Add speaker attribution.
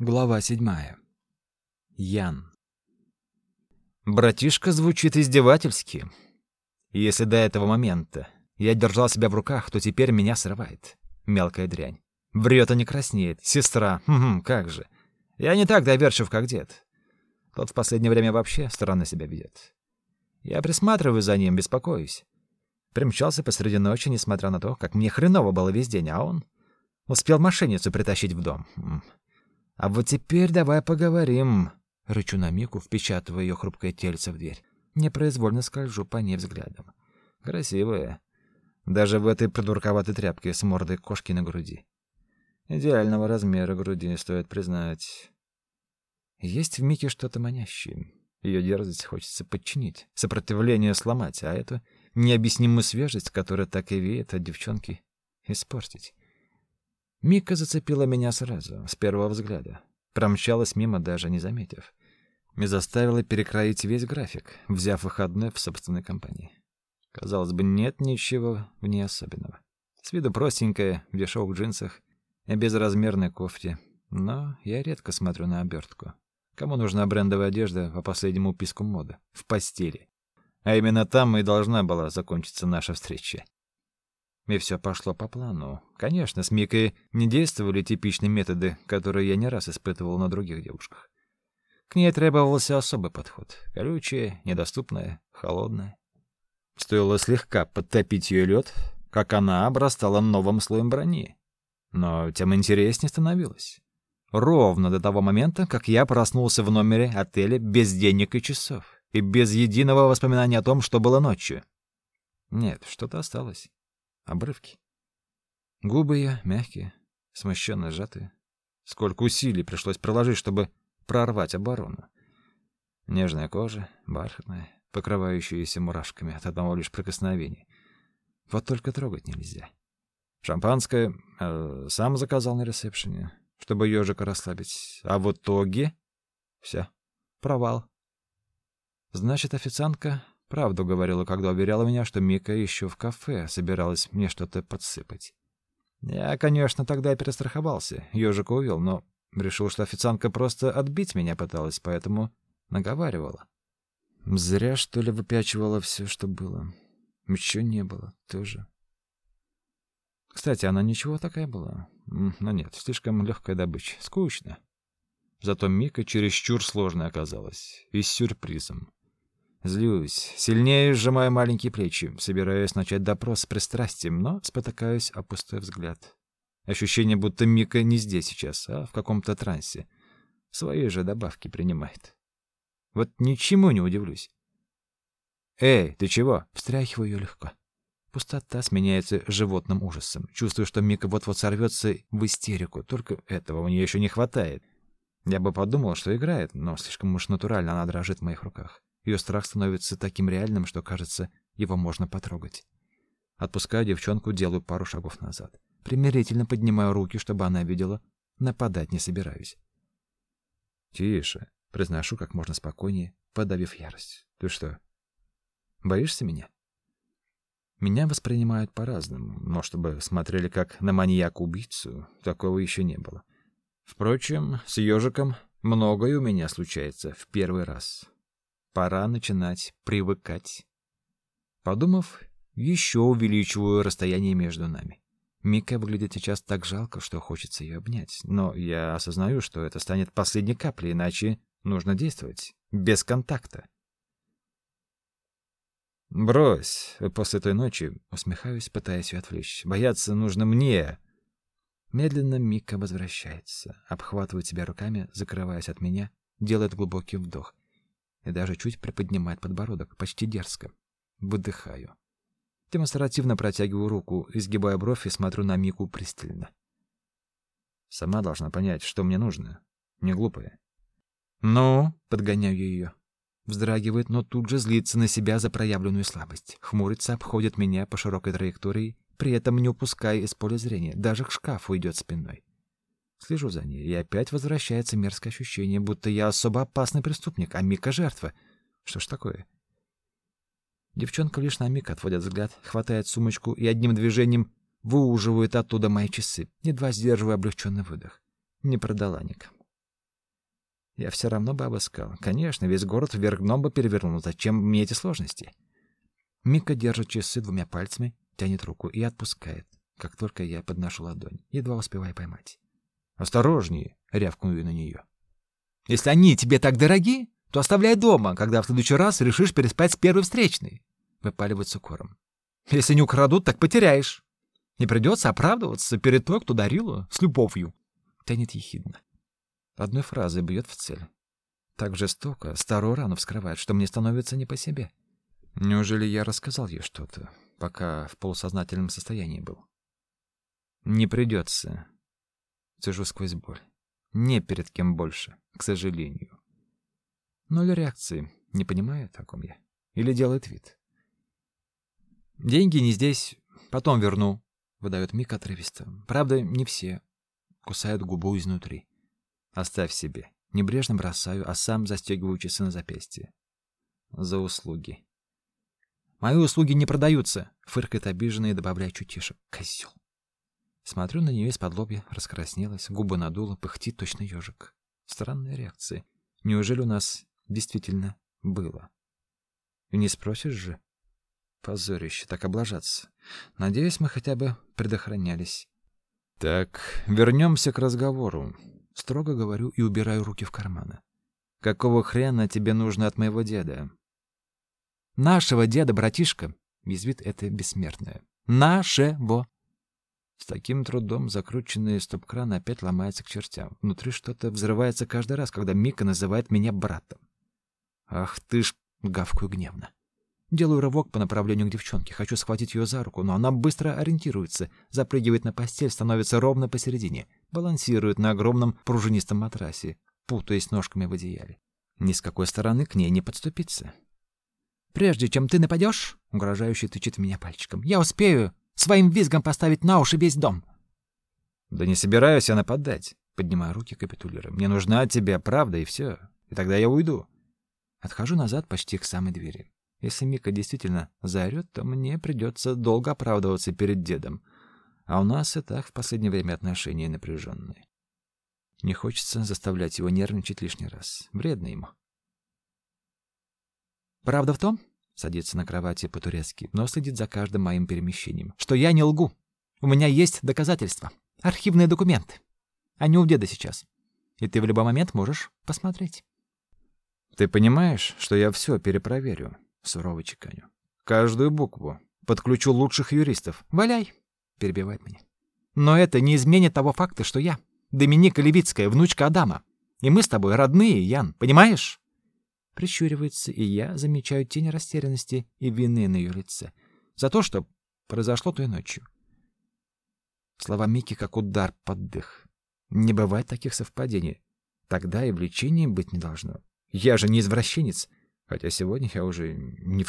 Speaker 1: Глава седьмая. Ян. Братишка звучит издевательски. Если до этого момента я держал себя в руках, то теперь меня срывает. Мелкая дрянь. Врет и не краснеет. Сестра. Хм, как же. Я не так доверчив, как дед. Тот в последнее время вообще странно себя ведет. Я присматриваю за ним, беспокоюсь. Примчался посреди ночи, несмотря на то, как мне хреново было весь день, а он успел мошенницу притащить в дом. А вот теперь давай поговорим. Рычу на Мику, впечатывая ее хрупкое тельце в дверь. Непроизвольно скольжу по ней взглядом. Красивая. Даже в этой придурковатой тряпке с мордой кошки на груди. Идеального размера груди, стоит признать. Есть в Мике что-то манящее. Ее дерзость хочется подчинить, сопротивление сломать, а эту необъяснимую свежесть, которая так и веет от девчонки, испортить. Мика зацепила меня сразу, с первого взгляда. Промчалась мимо, даже не заметив. И заставила перекроить весь график, взяв выходной в собственной компании. Казалось бы, нет ничего в ней особенного. С виду простенькая, в дешевых джинсах и безразмерной кофте. Но я редко смотрю на обертку. Кому нужна брендовая одежда по последнему писку моды? В постели. А именно там и должна была закончиться наша встреча. И все пошло по плану. Конечно, с Микой не действовали типичные методы, которые я не раз испытывал на других девушках. К ней требовался особый подход. Колючая, недоступная, холодная. Стоило слегка подтопить ее лед, как она обрастала новым слоем брони. Но тем интереснее становилось. Ровно до того момента, как я проснулся в номере отеля без денег и часов, и без единого воспоминания о том, что было ночью. Нет, что-то осталось. Обрывки. Губы ее мягкие, смущенно сжатые. Сколько усилий пришлось приложить, чтобы прорвать оборону. Нежная кожа, бархатная, покрывающаяся мурашками от одного лишь прикосновения. Вот только трогать нельзя. Шампанское э, сам заказал на ресепшене, чтобы ежика расслабить. А в итоге все, провал. Значит, официантка Правду говорила, когда уверяла меня, что Мика еще в кафе собиралась мне что-то подсыпать. Я, конечно, тогда перестраховался, ежика увел, но решил, что официантка просто отбить меня пыталась, поэтому наговаривала. Зря, что ли, выпячивала все, что было. Ничего не было, тоже. Кстати, она ничего такая была. Но нет, слишком легкая добыча. Скучно. Зато Мика чересчур сложной оказалась. И с сюрпризом. Злюсь, сильнее сжимаю маленькие плечи, собираюсь начать допрос с пристрастием, но спотыкаюсь о пустой взгляд. Ощущение, будто Мика не здесь сейчас, а в каком-то трансе. Свои же добавки принимает. Вот ничему не удивлюсь. «Эй, ты чего?» — встряхиваю ее легко. Пустота сменяется животным ужасом. Чувствую, что Мика вот-вот сорвется в истерику. Только этого у нее еще не хватает. Я бы подумал, что играет, но слишком уж натурально она дрожит в моих руках. Ее страх становится таким реальным, что, кажется, его можно потрогать. Отпускаю девчонку, делаю пару шагов назад. Примирительно поднимаю руки, чтобы она видела. Нападать не собираюсь. «Тише», — произношу как можно спокойнее, подавив ярость. «Ты что, боишься меня?» Меня воспринимают по-разному, но чтобы смотрели как на маньяка-убийцу, такого еще не было. Впрочем, с ежиком многое у меня случается в первый раз. Пора начинать привыкать. Подумав, еще увеличиваю расстояние между нами. Мика выглядит сейчас так жалко, что хочется ее обнять. Но я осознаю, что это станет последней каплей, иначе нужно действовать. Без контакта. «Брось!» После той ночи усмехаюсь, пытаясь ее отвлечь. «Бояться нужно мне!» Медленно Мика возвращается, обхватывает себя руками, закрываясь от меня, делает глубокий вдох и даже чуть приподнимает подбородок, почти дерзко. Выдыхаю. Демонстративно протягиваю руку, изгибая бровь и смотрю на Мику пристально. Сама должна понять, что мне нужно. Не глупая. «Ну?» — подгоняю ее. Вздрагивает, но тут же злится на себя за проявленную слабость. Хмурится, обходит меня по широкой траектории, при этом не упуская из поля зрения, даже к шкафу идет спиной. Слежу за ней, и опять возвращается мерзкое ощущение, будто я особо опасный преступник, а Мика — жертва. Что ж такое? Девчонка лишь на миг отводит взгляд, хватает сумочку и одним движением выуживает оттуда мои часы, едва сдерживая облегченный выдох. Не продала никому. Я все равно бы обыскал. Конечно, весь город вверх дном бы перевернул. Зачем мне эти сложности? Мика держит часы двумя пальцами, тянет руку и отпускает, как только я подношу ладонь, едва успевая поймать. «Осторожнее!» — рявкую на нее. «Если они тебе так дороги, то оставляй дома, когда в следующий раз решишь переспать с первой встречной», — выпаливает с. «Если не украдут, так потеряешь. Не придется оправдываться перед той, кто дарил с любовью», — тянет ехидно. Одной фразой бьет в цель. Так жестоко старую рану вскрывает, что мне становится не по себе. Неужели я рассказал ей что-то, пока в полусознательном состоянии был? Не придется. Цежу сквозь боль. Не перед кем больше, к сожалению. Ноль реакции. Не понимает, о ком я. Или делает вид. Деньги не здесь, потом верну, выдает Мик отрывисто. Правда, не все. Кусает губу изнутри. Оставь себе. Небрежно бросаю, а сам застегиваю часы на запястье. За услуги. Мои услуги не продаются, фыркает обиженно и добавляет чуть тише. Козел. Смотрю на нее из-под лобья, раскраснелась, губы надула, пыхтит точно ежик. Странная реакция. Неужели у нас действительно было? Не спросишь же? Позорище, так облажаться. Надеюсь, мы хотя бы предохранялись. Так, вернемся к разговору. Строго говорю и убираю руки в карманы. Какого хрена тебе нужно от моего деда? Нашего деда, братишка, язвит это бессмертное. Нашего. С таким трудом закрученный стоп-кран опять ломается к чертям. Внутри что-то взрывается каждый раз, когда Мика называет меня братом. Ах ты ж, гавкую гневно. Делаю рывок по направлению к девчонке. Хочу схватить ее за руку, но она быстро ориентируется, запрыгивает на постель, становится ровно посередине, балансирует на огромном пружинистом матрасе, путаясь ножками в одеяле. Ни с какой стороны к ней не подступиться. «Прежде чем ты нападешь, угрожающе тычет меня пальчиком, — «я успею своим визгом поставить на уши весь дом». «Да не собираюсь я нападать», — поднимаю руки, капитулирую. «Мне нужна от тебя правда, и все. И тогда я уйду». Отхожу назад почти к самой двери. Если Мика действительно заорет, то мне придется долго оправдываться перед дедом. А у нас и так в последнее время отношения напряженные. Не хочется заставлять его нервничать лишний раз. Вредно ему. Правда в том, садится на кровати по-турецки, но следит за каждым моим перемещением, что я не лгу. У меня есть доказательства, архивные документы. Они у деда сейчас. И ты в любой момент можешь посмотреть. Ты понимаешь, что я все перепроверю? сурово чеканю. Каждую букву. Подключу лучших юристов. Валяй, перебивает меня. Но это не изменит того факта, что я Доминика Левицкая, внучка Адама. И мы с тобой родные, Ян, понимаешь? Прищуривается, и я замечаю тень растерянности и вины на ее лице за то, что произошло той ночью. Слова Мики как удар под дых. Не бывает таких совпадений. Тогда и влечения быть не должно. Я же не извращенец. Хотя сегодня я уже не